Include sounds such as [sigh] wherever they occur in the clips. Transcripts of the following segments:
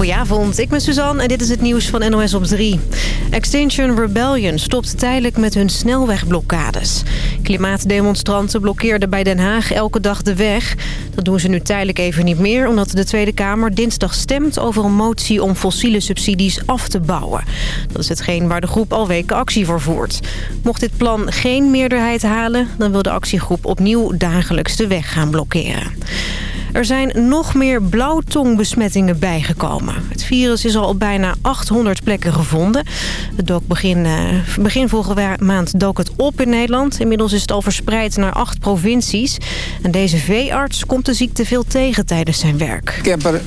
Goedenavond, ik ben Suzanne en dit is het nieuws van NOS op 3. Extinction Rebellion stopt tijdelijk met hun snelwegblokkades. Klimaatdemonstranten blokkeerden bij Den Haag elke dag de weg. Dat doen ze nu tijdelijk even niet meer... omdat de Tweede Kamer dinsdag stemt over een motie om fossiele subsidies af te bouwen. Dat is hetgeen waar de groep al weken actie voor voert. Mocht dit plan geen meerderheid halen... dan wil de actiegroep opnieuw dagelijks de weg gaan blokkeren. Er zijn nog meer blauwtongbesmettingen bijgekomen. Het virus is al op bijna 800 plekken gevonden. Het dook begin, uh, begin vorige maand dook het op in Nederland. Inmiddels is het al verspreid naar acht provincies. En deze veearts komt de ziekte veel tegen tijdens zijn werk. Ik heb er eh,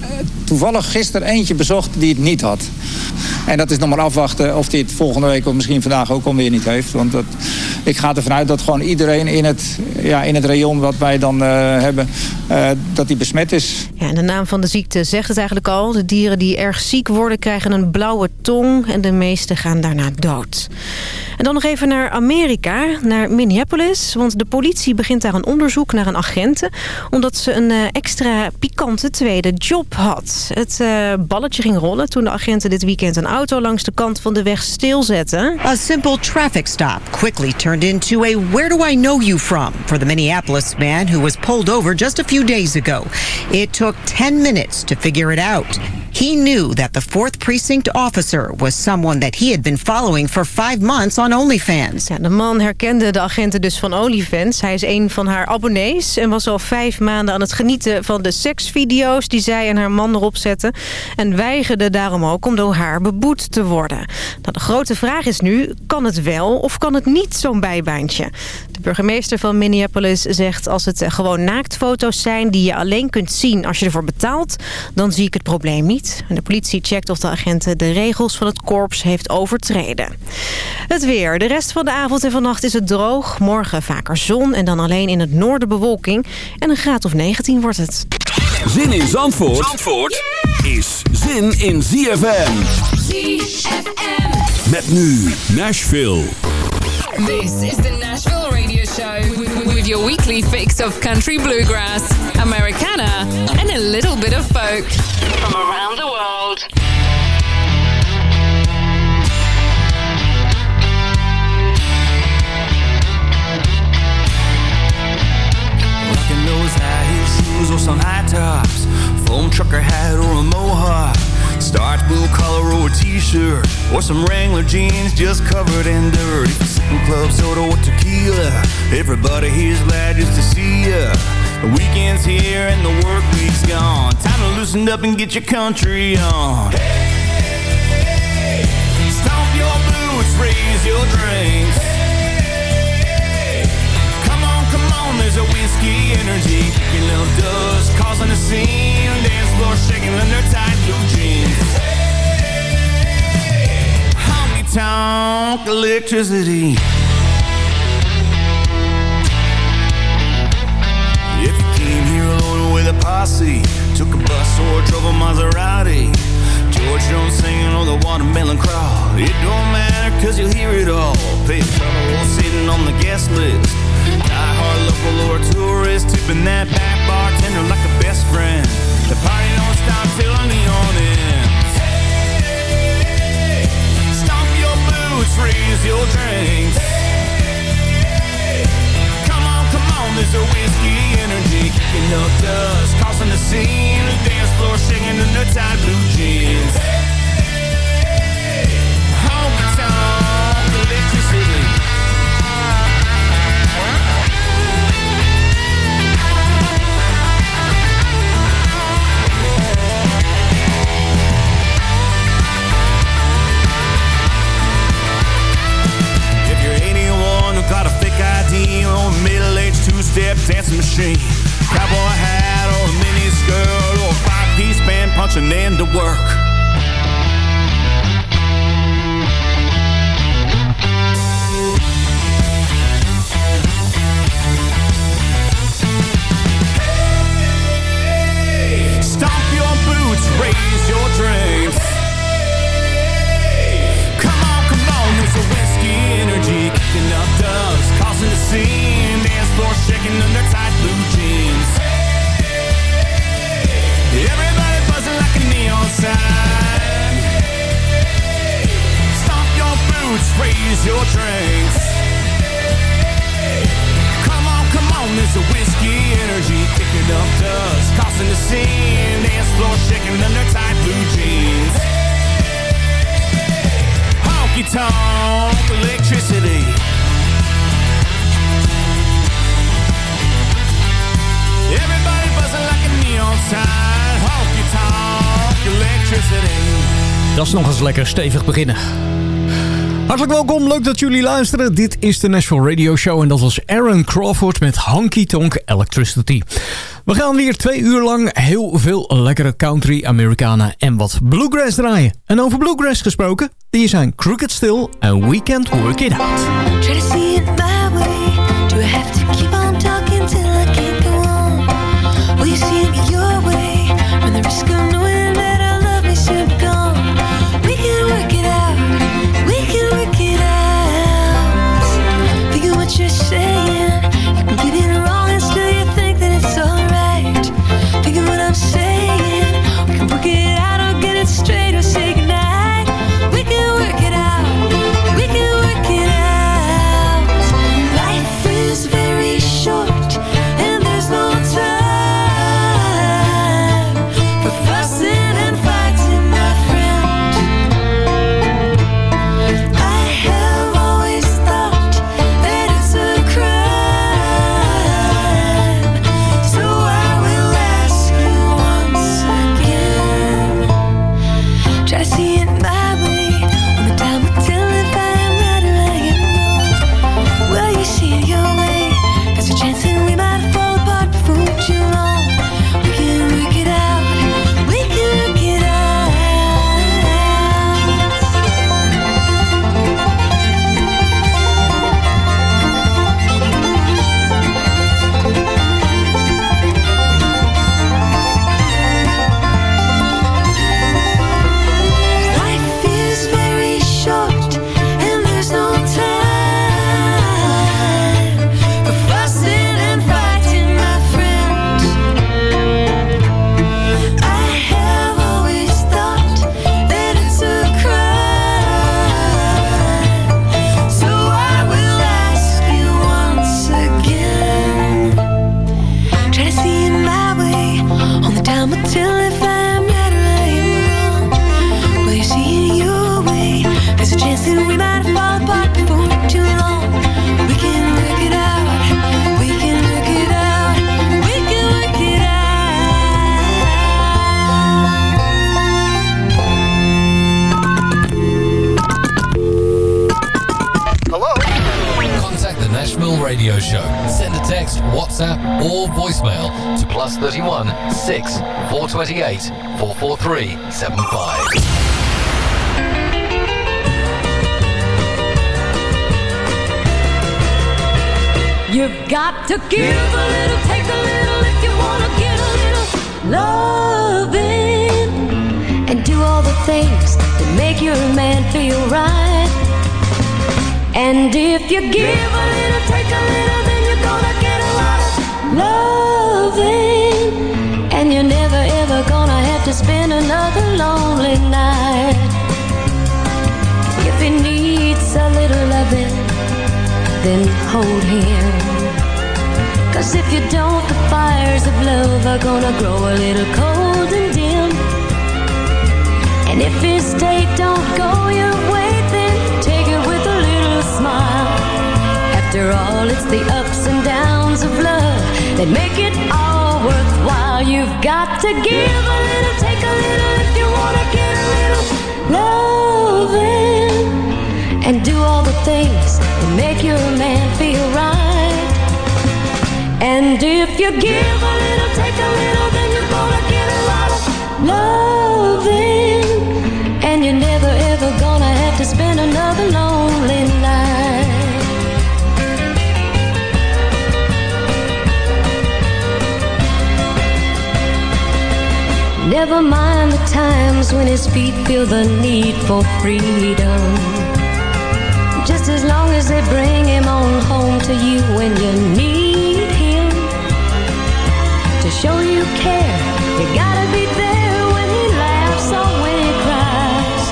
toevallig gisteren eentje bezocht die het niet had. En dat is nog maar afwachten of hij het volgende week of misschien vandaag ook alweer niet heeft. Want dat, ik ga ervan uit dat gewoon iedereen in het, ja, in het rayon wat wij dan uh, hebben... Dat die besmet is. Ja, en de naam van de ziekte zegt het eigenlijk al. De dieren die erg ziek worden krijgen een blauwe tong... en de meeste gaan daarna dood. En dan nog even naar Amerika, naar Minneapolis. Want de politie begint daar een onderzoek naar een agente... omdat ze een uh, extra pikante tweede job had. Het uh, balletje ging rollen toen de agenten dit weekend... een auto langs de kant van de weg stilzetten. A simple traffic stop quickly turned into a where do I know you from... for the Minneapolis man who was pulled over just a few days ago. It took 10 minutes to figure it out. He knew that the 4th Precinct officer was someone that he had been following for five months on OnlyFans. Ja, de man herkende de agenten dus van OnlyFans. Hij is een van haar abonnees en was al vijf maanden aan het genieten van de seksvideo's die zij en haar man erop zetten. En weigerde daarom ook om door haar beboet te worden. Nou, de grote vraag is nu, kan het wel of kan het niet zo'n bijbaantje? De burgemeester van Minneapolis zegt als het gewoon naaktfoto's zijn die je alleen kunt zien als je ervoor betaalt, dan zie ik het probleem niet. En de politie checkt of de agenten de regels van het korps heeft overtreden. Het weer. De rest van de avond en vannacht is het droog. Morgen vaker zon en dan alleen in het noorden bewolking. En een graad of 19 wordt het. Zin in Zandvoort, Zandvoort is zin in ZFM. ZFM. Met nu Nashville. This is the with your weekly fix of country bluegrass, Americana, and a little bit of folk from around the world. Rocking those high heel shoes or some high tops, foam trucker hat or a mohawk. Starch blue collar or a t-shirt Or some Wrangler jeans just covered in dirt. If you're sipping club soda or tequila. Everybody here's glad just to see ya. The weekend's here and the work week's gone. Time to loosen up and get your country on. Hey, stomp your boots, raise your drinks. Hey, come on, come on, there's a whiskey energy. Kicking little dust, causing a scene floor shaking under tight blue jeans. Honky tonk electricity. If you came here alone with a posse Took a bus or drove a Maserati George Jones singing on the watermelon crowd. It don't matter cause you'll hear it all. Pay trouble sitting on the guest list. Die hard local or tourist Tipping that back bartender like a best friend party don't stevig beginnen. Hartelijk welkom, leuk dat jullie luisteren. Dit is de National Radio Show en dat was Aaron Crawford met Honky Tonk Electricity. We gaan weer twee uur lang heel veel lekkere country, Americana en wat bluegrass draaien. En over bluegrass gesproken, die zijn Crooked Still en We Can't Work It Out. To give a little, take a little if you want to get a little loving. And do all the things that make your man feel right. And if you give a little, take a little, then you're gonna get a lot of loving. And you're never ever gonna have to spend another lonely night. If he needs a little loving, then hold him. Cause if you don't, the fires of love are gonna grow a little cold and dim. And if his day don't go your way, then take it with a little smile. After all, it's the ups and downs of love that make it all worthwhile. You've got to give a little, take a little if you wanna get a little loving. And do all the things that make you a man you give a little, take a little, then you're gonna get a lot of loving. And you're never ever gonna have to spend another lonely night. Never mind the times when his feet feel the need for freedom. Just as long as they bring him on home to you when you need show you care, you gotta be there when he laughs or when he cries.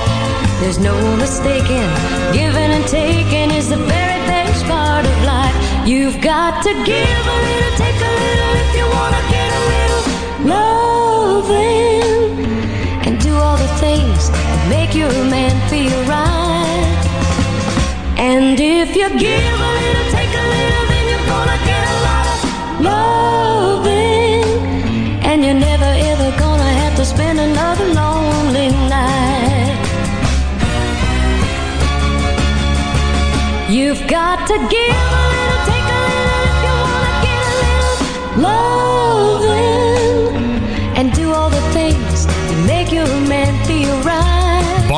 There's no mistaking, giving and taking is the very best part of life. You've got to give a little, take a little if you wanna get a little loving. And do all the things that make your man feel right. And if you give a little, take a little, then you're gonna get a lot of loving you're never ever gonna have to spend another lonely night. You've got to give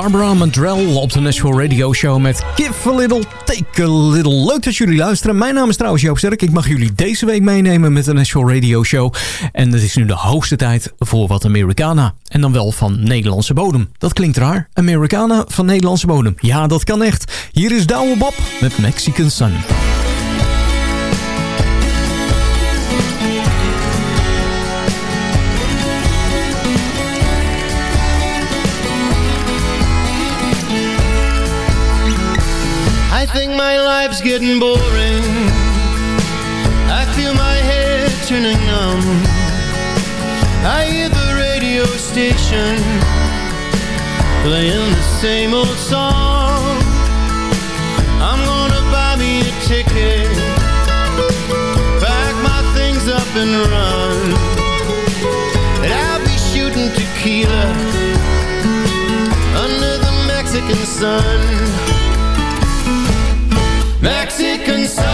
Barbara Mandrell op de Nashville Radio Show met Give a Little, Take a Little. Leuk dat jullie luisteren. Mijn naam is trouwens Joop Sterk. Ik mag jullie deze week meenemen met de Nashville Radio Show. En het is nu de hoogste tijd voor wat Americana. En dan wel van Nederlandse bodem. Dat klinkt raar. Americana van Nederlandse bodem. Ja, dat kan echt. Hier is Douwe Bob met Mexican Sun. Think my life's getting boring. I feel my head turning numb. I hear the radio station playing the same old song. I'm gonna buy me a ticket, pack my things up and run. And I'll be shooting tequila under the Mexican sun. Mexican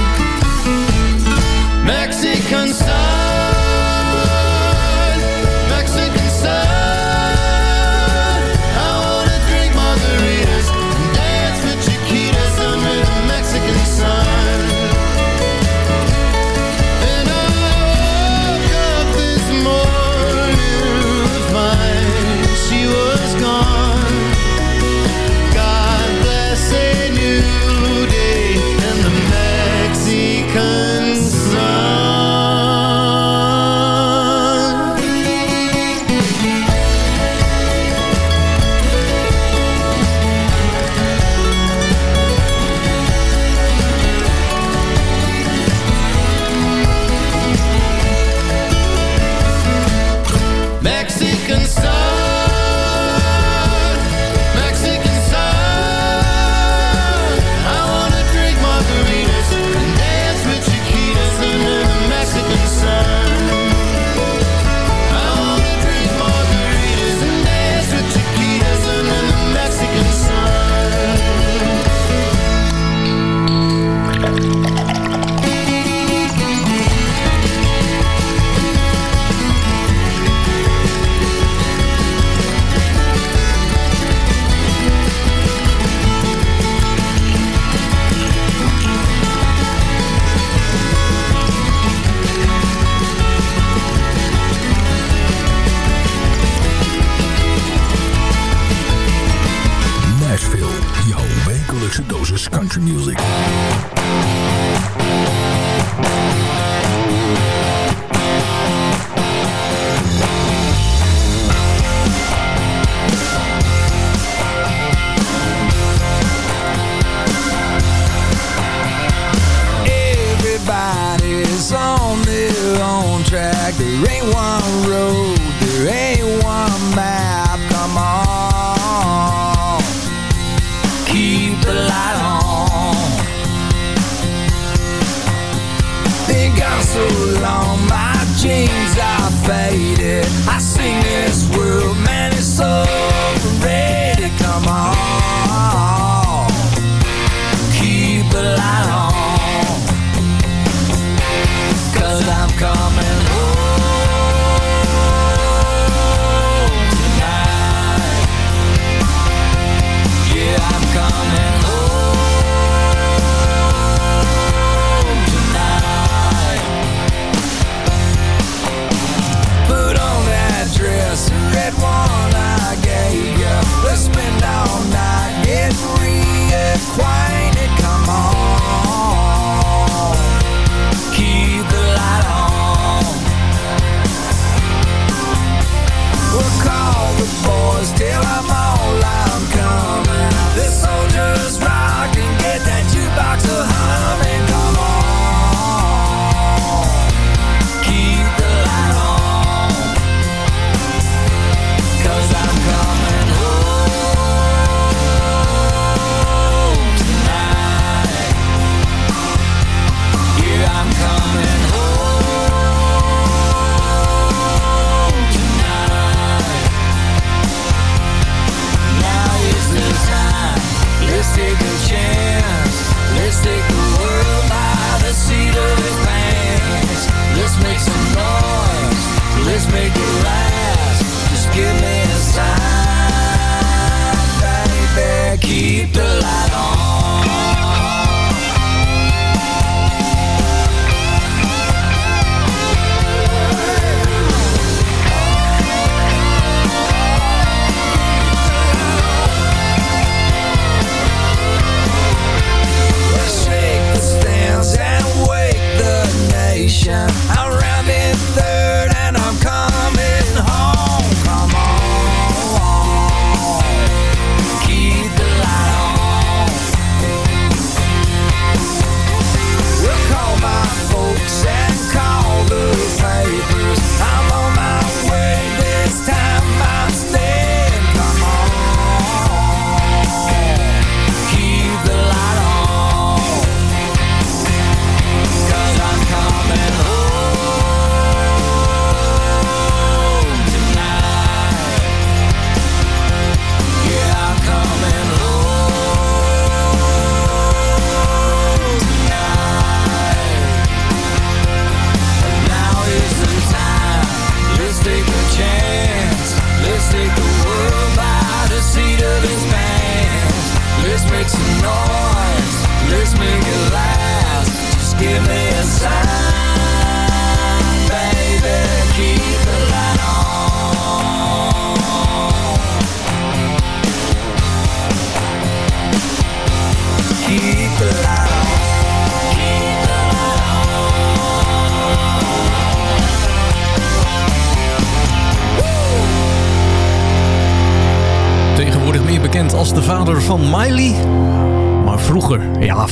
Mexican jeans are faded. I sing this world, man, it's overrated. Just make it last. Just give me a sign Baby, keep the light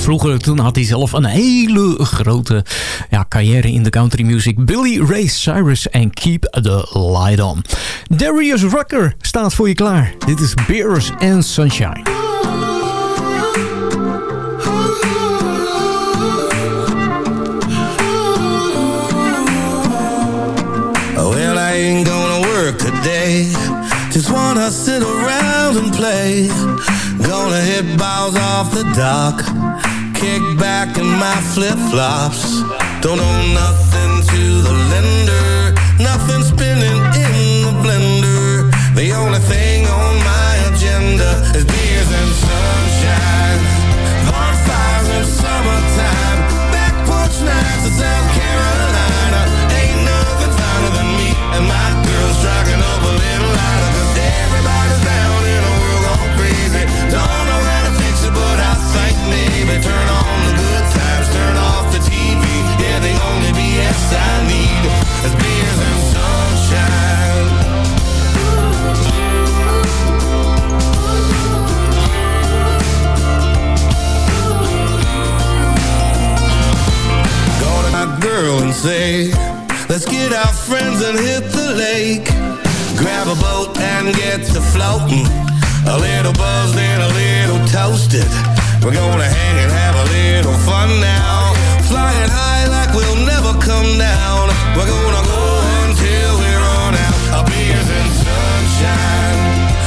vroeger, toen had hij zelf een hele grote ja, carrière in de country music. Billy Ray Cyrus en Keep the Light On. Darius Rucker staat voor je klaar. Dit is Beers and Sunshine. Well, I ain't gonna work today. Just wanna sit around and play. Gonna hit balls off the dock. Kick back in my flip flops. Don't owe nothing to the lender. Nothing spinning girl and say, let's get our friends and hit the lake. Grab a boat and get to floating. A little buzzed and a little toasted. We're gonna hang and have a little fun now. Flying high like we'll never come down. We're gonna go until we run out. Our beers and sunshine.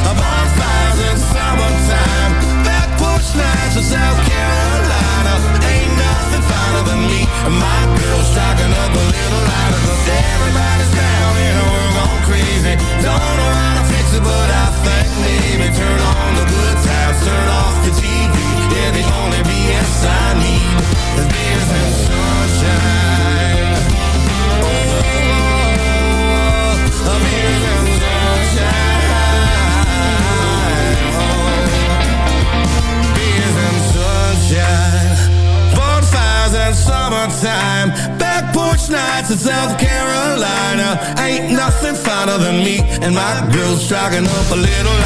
Our bonfires in summertime. Back porch nights in South Carolina. Ain't nothing finer than me and my girl striking up a little lighter. Cause everybody's down in a world gone crazy. Don't know how to fix it, but I think maybe turn on the good times, turn off the TV. Yeah, the only BS I need is beers and my girls striking up a little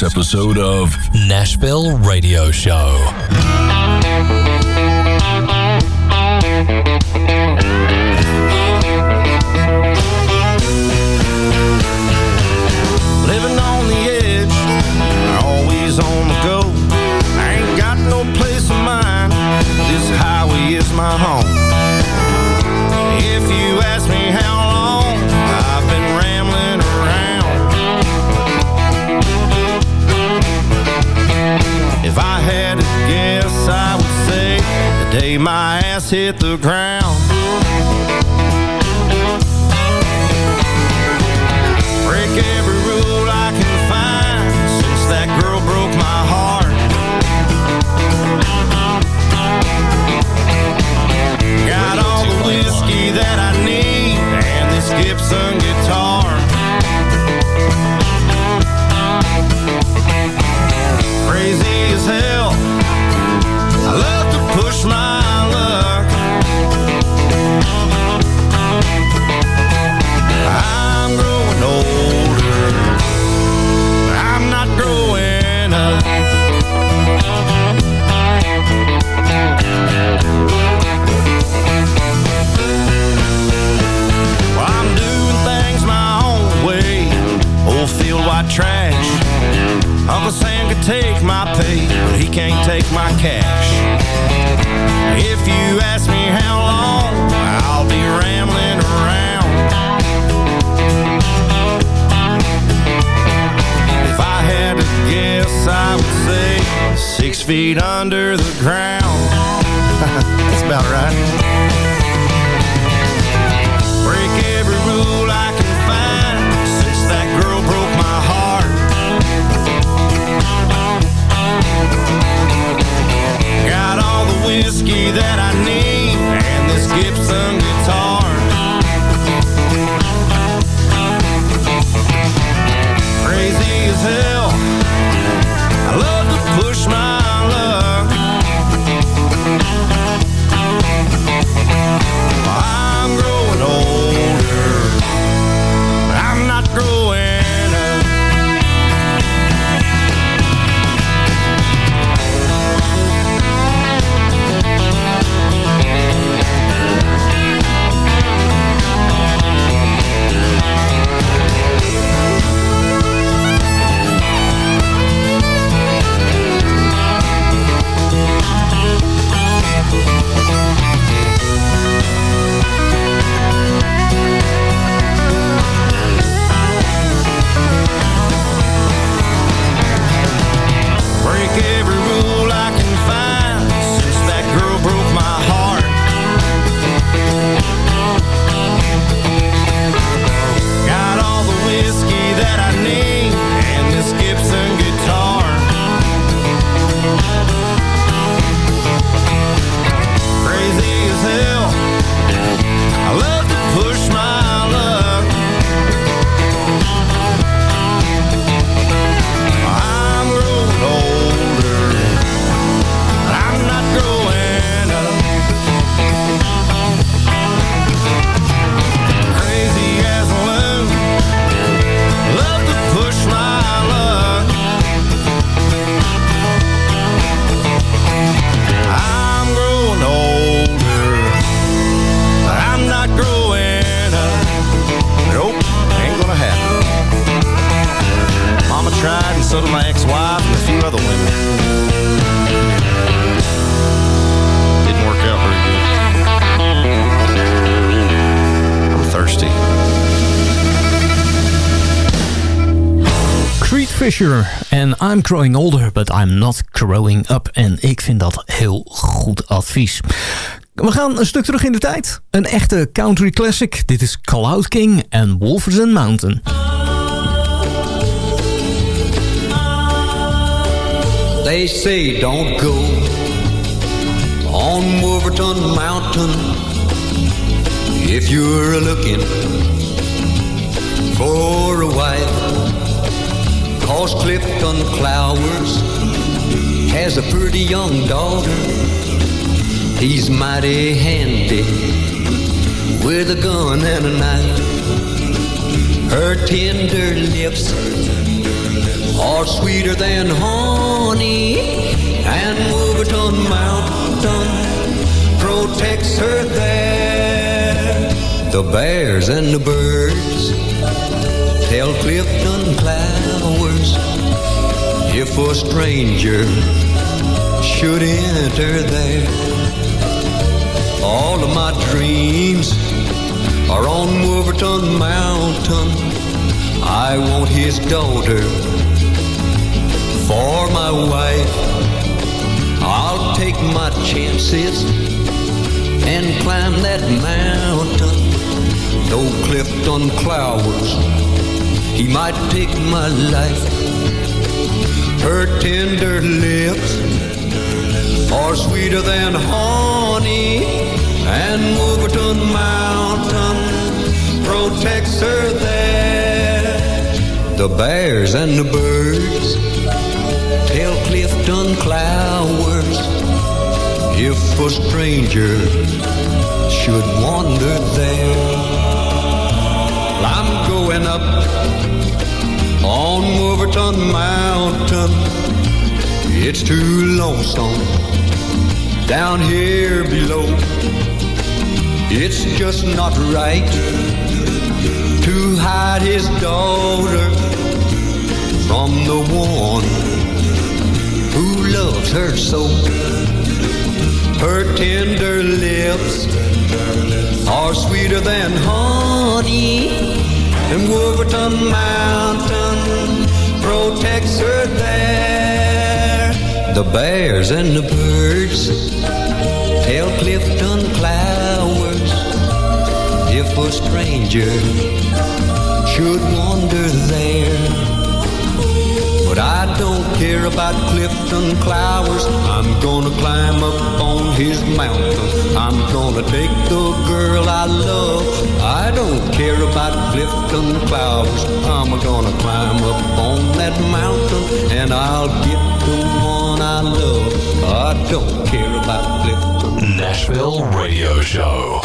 this episode of Nashville Radio Show. Living on the edge, always on the go. I ain't got no place of. This highway is my home. My ass hit the ground. break every rule I can find since that girl broke my heart. Got all the whiskey that I need and this Gibson I'm growing older, but I'm not growing up. En ik vind dat heel goed advies. We gaan een stuk terug in de tijd. Een echte country classic. Dit is Cloud King en Wolverton Mountain. They say don't go on Wolverton Mountain if you're looking for a wife. Cause Clifton Clowers has a pretty young daughter. He's mighty handy with a gun and a knife. Her tender lips are sweeter than honey, and Wolverton Mountain protects her there. The bears and the birds tell Clifton Clowers if a stranger should enter there. All of my dreams are on Wolverton Mountain. I want his daughter for my wife. I'll take my chances and climb that mountain. Though Clifton Clowers, he might take my life. Her tender lips are sweeter than honey, and Wolverton Mountain protects her there. The bears and the birds tell Clifton Clowers if a stranger should wander there. I'm going up on Wolverton Mountain. It's too lonesome down here below. It's just not right to hide his daughter from the one who loves her so. Her tender lips are sweeter than honey, and Wolverton Mountain protects her there. The bears and the birds tell Clifton Clowers if a stranger should wander there. But I don't care about Clifton Clowers. I'm gonna climb up on his mountain. I'm gonna take the girl I love. I don't care about Clifton Clowers. I'm gonna climb up on that mountain and I'll get the one I love. I don't care about Clifton. Nashville Radio Show.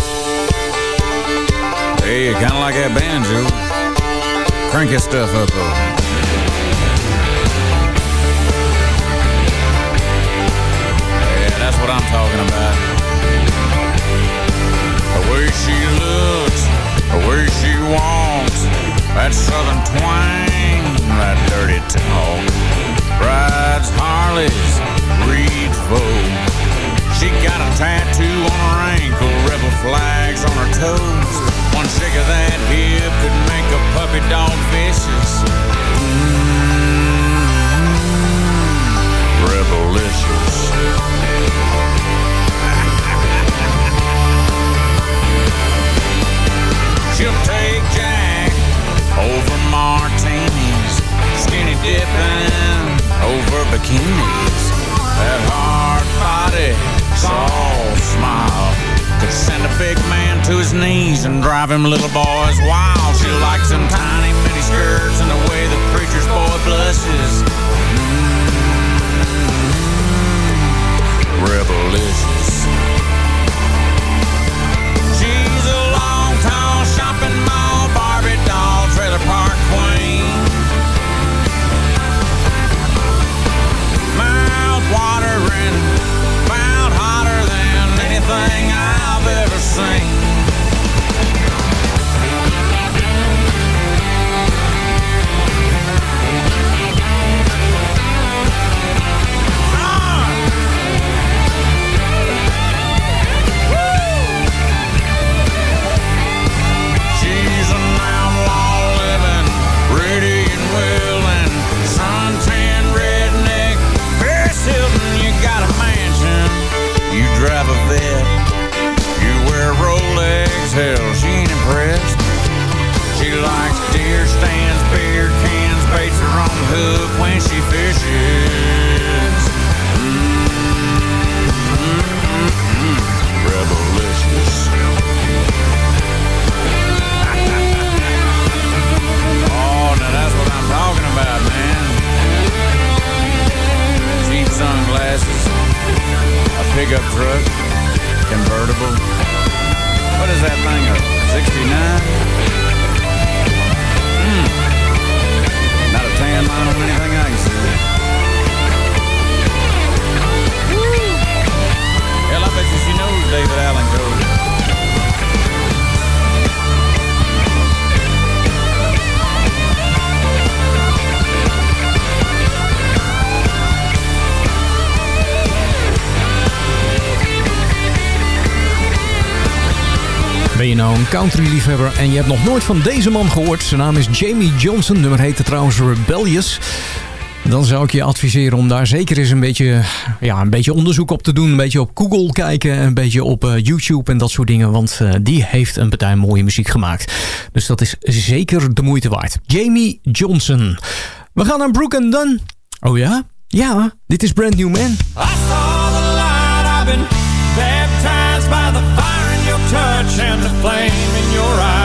Hey, you kinda like that banjo. Crank that stuff up though. What I'm talking about. The way she looks, the way she walks, that southern twang, that dirty talk. Rides Harleys, reads Vogue. She got a tattoo on her ankle, rebel flags on her toes. One shake of that hip could make a puppy dog vicious. Mm-hmm. Rebelicious. She'll take Jack over martinis, skinny dipping over bikinis. That hard body, soft smile could send a big man to his knees and drive him little boys wild. She likes them tiny mini skirts and the way the preacher's boy blushes. Mm-hmm. Rebelicious. She's a long tall shopping mall Barbie doll trailer park queen. Mouth watering, mouth hotter than anything I've ever seen. hell, she ain't impressed. She likes deer stands, beer cans, baits her on the hook when she fishes. Mm, mm, mm, Rebelicious. [laughs] oh, now that's what I'm talking about, man. Cheap sunglasses, a pickup truck, convertible. What is that thing A 69? Mm. Not a tan line or anything I can see. Woo. Hell, I bet you she knows David Allan Coe. Nou, country liefhebber En je hebt nog nooit van deze man gehoord. Zijn naam is Jamie Johnson. Nummer heette trouwens Rebellious. Dan zou ik je adviseren om daar zeker eens een beetje, ja, een beetje onderzoek op te doen. Een beetje op Google kijken, een beetje op eh, YouTube en dat soort dingen. Want eh, die heeft een partij mooie muziek gemaakt. Dus dat is zeker de moeite waard. Jamie Johnson. We gaan naar Brooke and Dunn. Oh ja? Ja, dit is Brand New Man. and the flame in your eyes.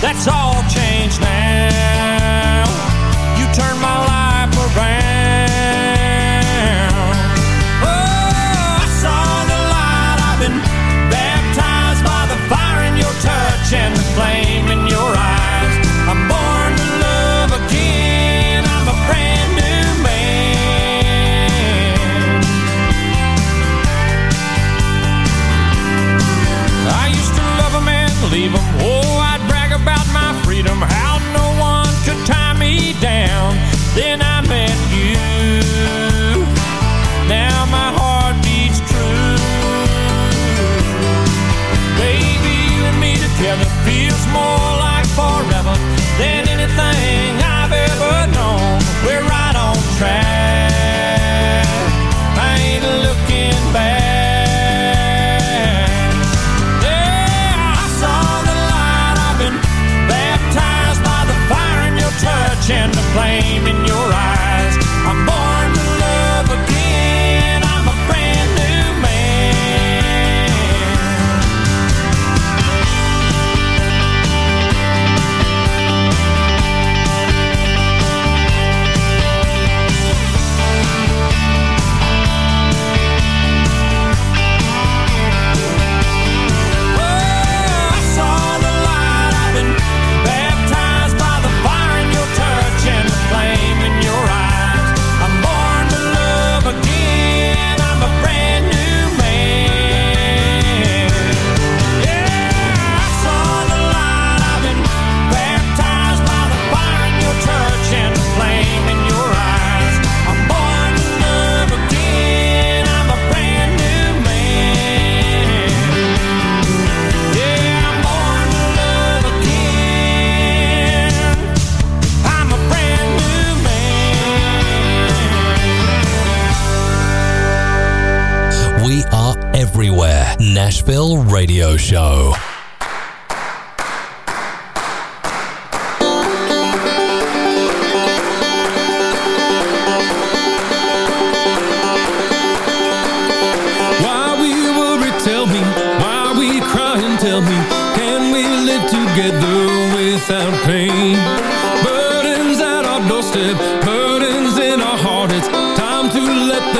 That's all.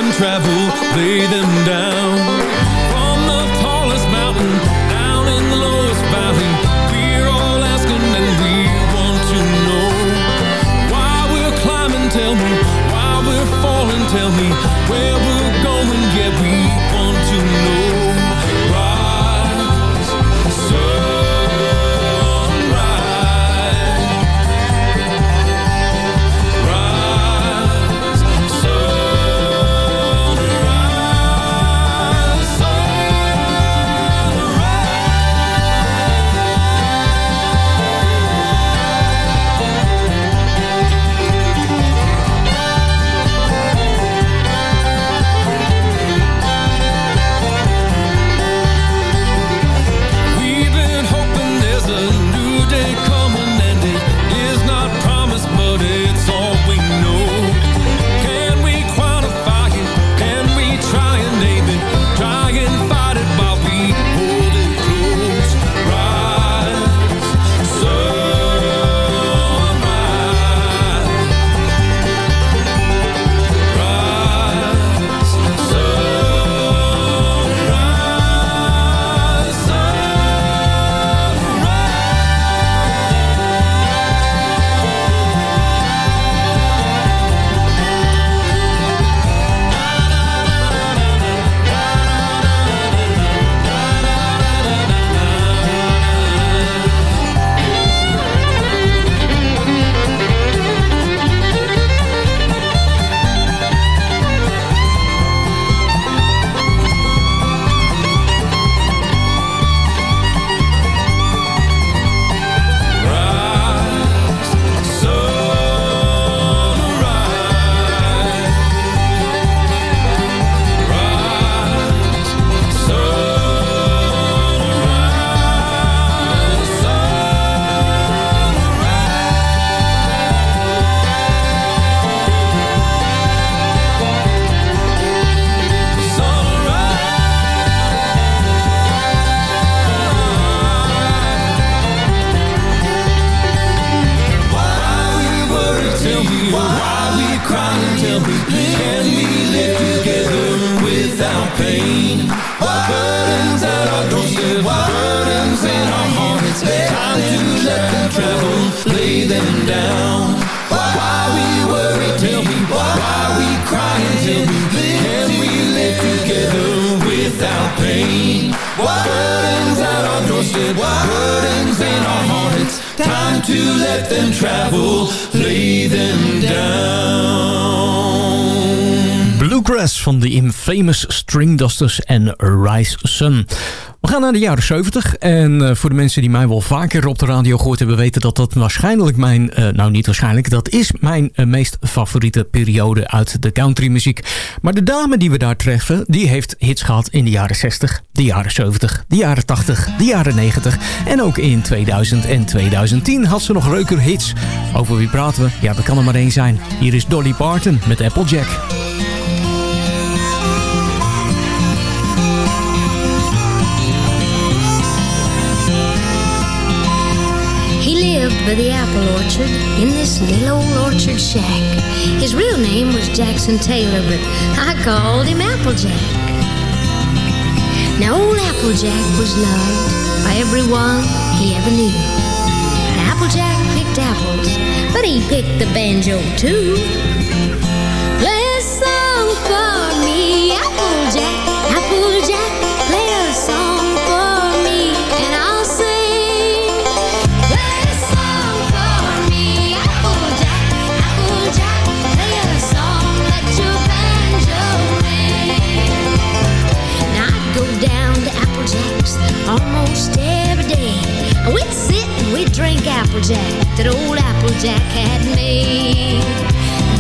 them travel, lay them down. De infamous Stringdusters en Rise Sun. We gaan naar de jaren 70 en uh, voor de mensen die mij wel vaker op de radio gehoord hebben weten dat dat waarschijnlijk mijn, uh, nou niet waarschijnlijk, dat is mijn uh, meest favoriete periode uit de countrymuziek. Maar de dame die we daar treffen, die heeft hits gehad in de jaren 60, de jaren 70, de jaren 80, de jaren 90 en ook in 2000 en 2010 had ze nog reuker hits. Over wie praten we? Ja, dat kan er maar één zijn. Hier is Dolly Parton met Applejack. By the apple orchard in this little old orchard shack. His real name was Jackson Taylor, but I called him Applejack. Now, old Applejack was loved by everyone he ever knew. Applejack picked apples, but he picked the banjo too. Play a song for me, Applejack, Applejack, play a song almost every day. We'd sit and we'd drink Applejack that old Applejack had made.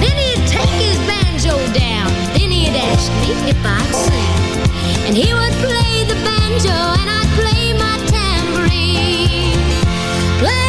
Then he'd take his banjo down. Then he'd ask me if I'd sing. And he would play the banjo and I'd play my tambourine. Play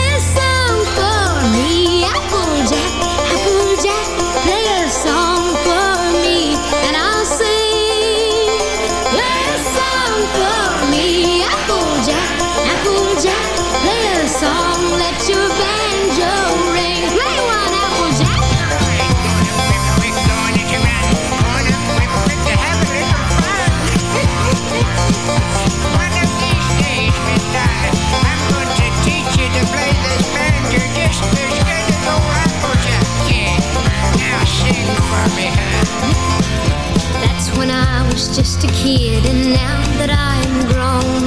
just a kid, and now that I'm grown,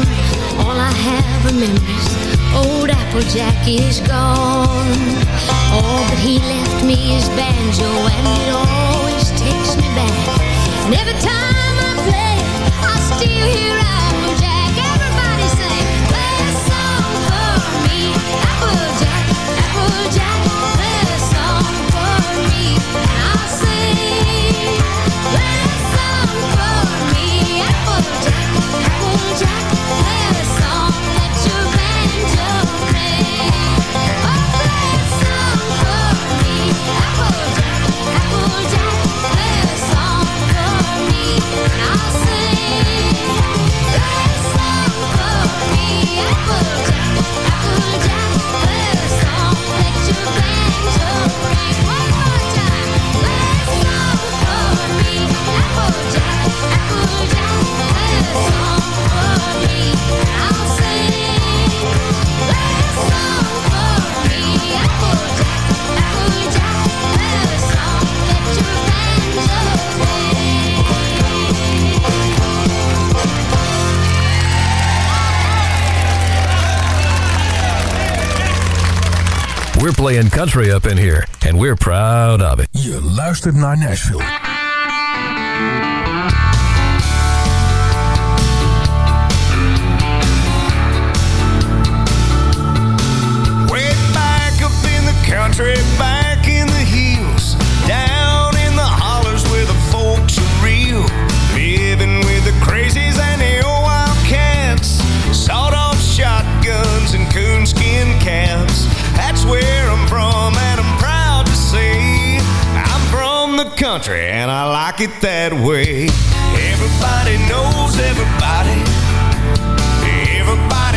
all I have are memories. Old Applejack is gone. All that he left me is banjo, and it always takes me back. And every time I play, I still hear Applejack. We're playing country up in here, and we're proud of it. Je luistert naar Nashville. Way back up in the country, back in the hills, down in the hollers where the folks are real. Living with the crazies and the old wildcats, sawed off shotguns and coonskin caps. That's where country, and I like it that way. Everybody knows everybody. Everybody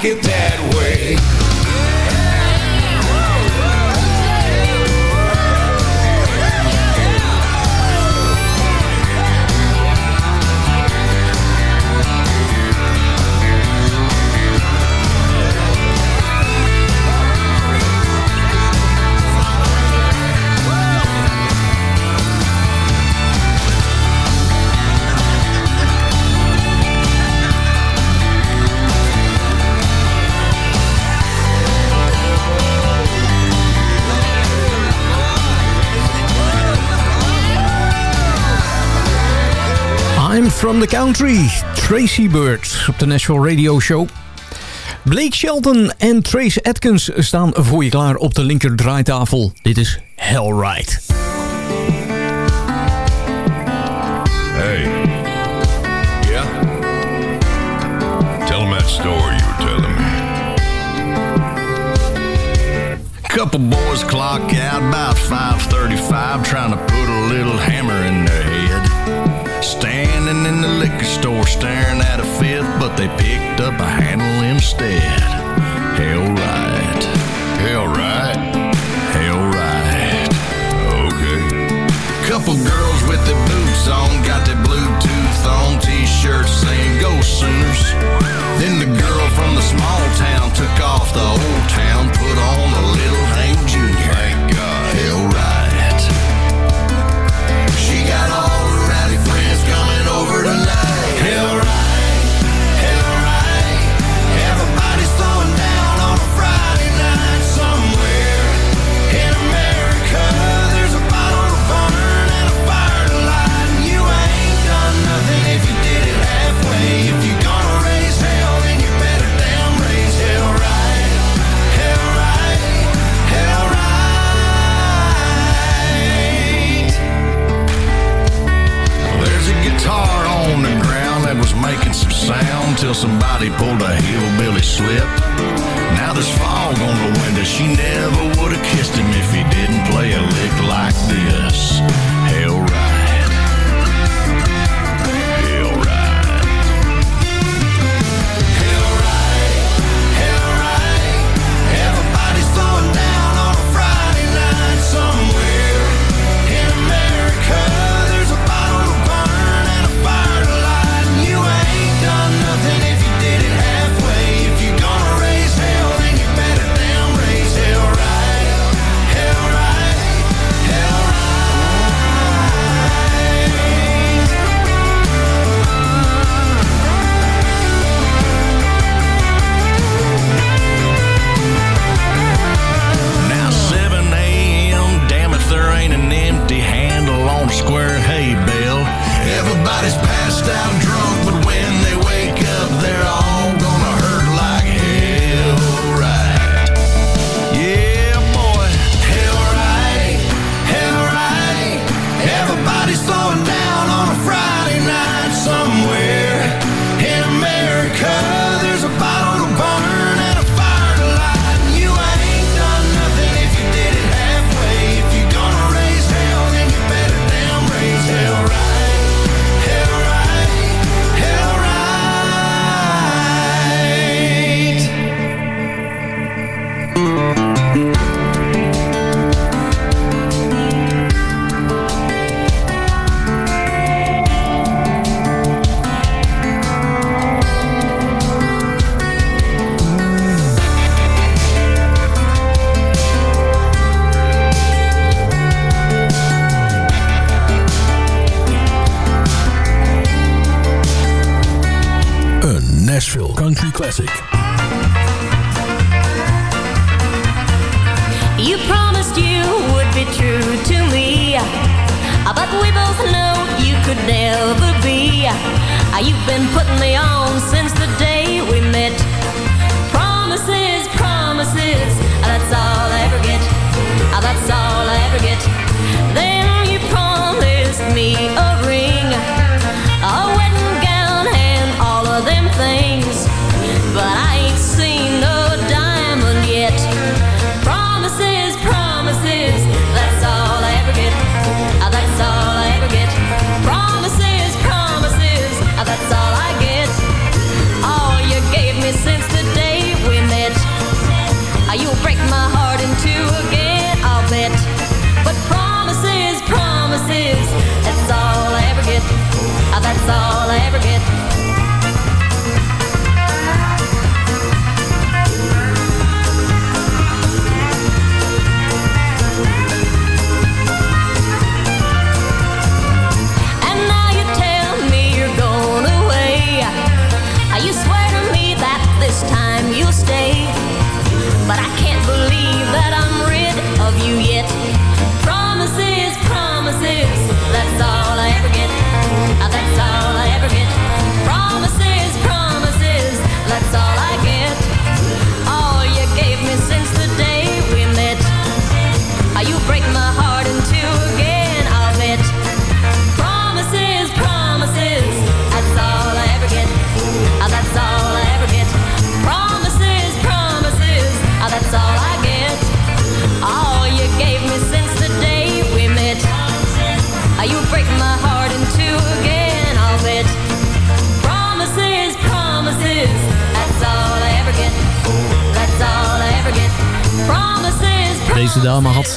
que tem. from the Country, Tracy Bird op de National Radio Show. Blake Shelton en Trace Atkins staan voor je klaar op de linker draaitafel. Dit is Hellride. Hey. Yeah? Tell them that story you were telling me. Couple boys clock out about 5.35 trying to put a little hammer in their head. Standing in the liquor store staring at a fifth, but they picked up a handle instead. Hell right. Hell right. Hell right. Okay. Couple girls with their boots on, got their Bluetooth on, t-shirts saying go Sooners. Then the girl from the small town took off the old town, put on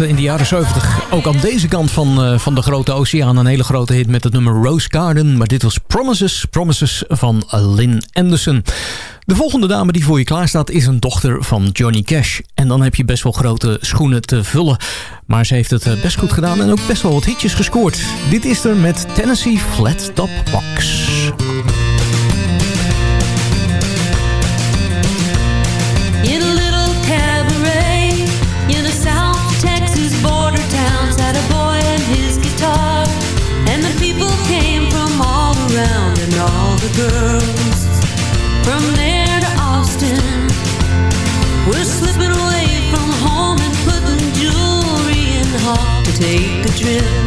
Eh, in de jaren 70 ook aan deze kant van, eh, van de grote oceaan een hele grote hit met het nummer Rose Garden. Maar dit was Promises, Promises van Lynn Anderson. De volgende dame die voor je klaar staat is een dochter van Johnny Cash. En dan heb je best wel grote schoenen te vullen. Maar ze heeft het eh, best goed gedaan en ook best wel wat hitjes gescoord. Dit is er met Tennessee Flat Top Box. girls From there to Austin. We're slipping away from home And putting jewelry in To take a trip.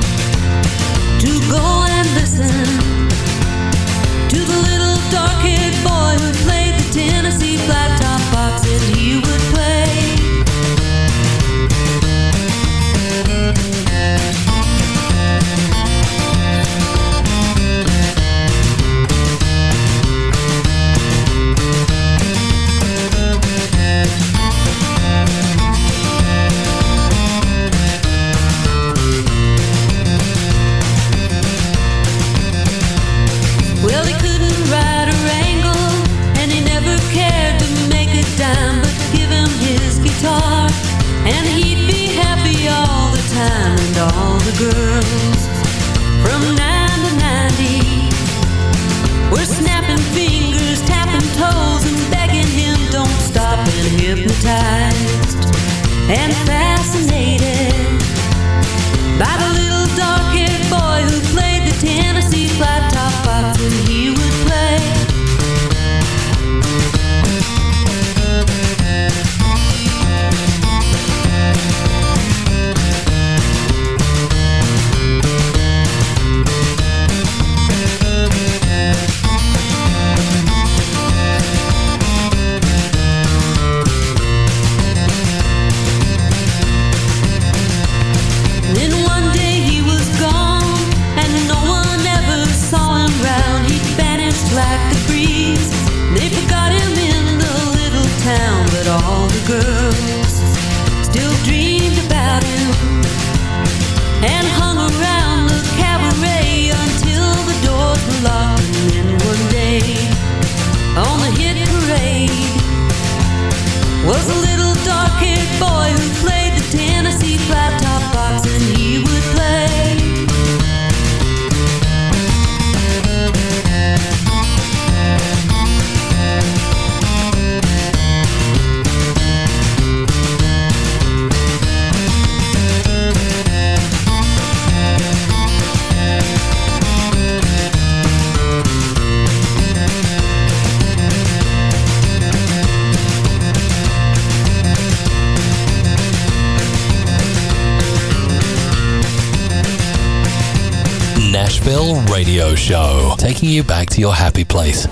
Radio Show, taking you back to your happy place.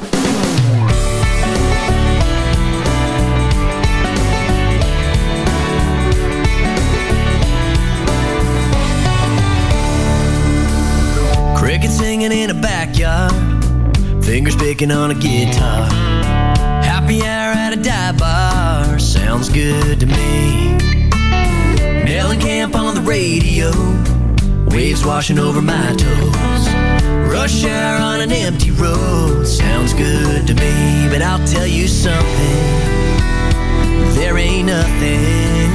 Crickets singing in a backyard, fingers picking on a guitar. Happy hour at a dive bar, sounds good to me. Mellencamp on the radio, waves washing over my toes. Rush hour on an empty road, sounds good to me. But I'll tell you something, there ain't nothing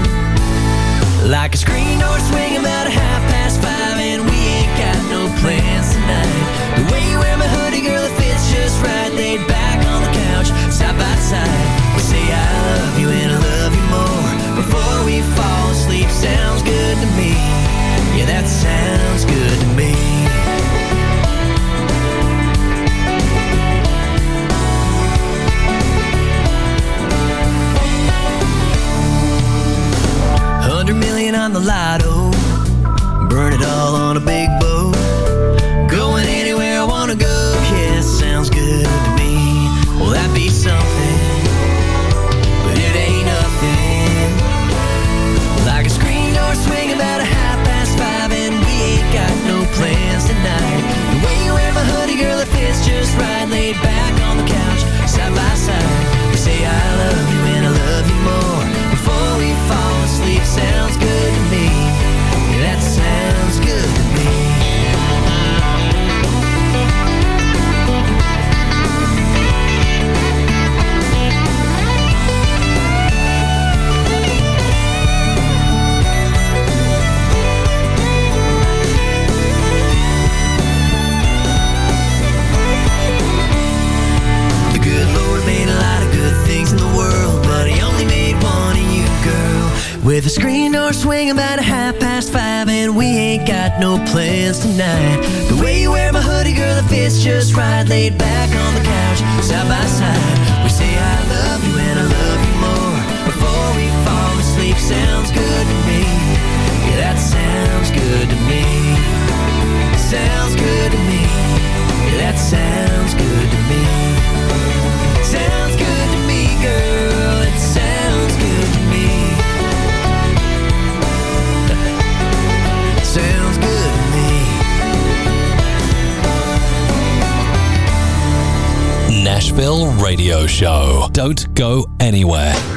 like a screen door swing about half past five, and we ain't got no plans tonight. The way you wear my hoodie, girl, it fits just right. Laid back on the couch, side by side. We say I love you and I love you more before we fall asleep. Sounds good to me. Yeah, that sounds good million on the lotto, burn it all on a big boat. Going anywhere I wanna go, yeah, sounds good to me. Well, that'd be something, but it ain't Show. Don't go anywhere.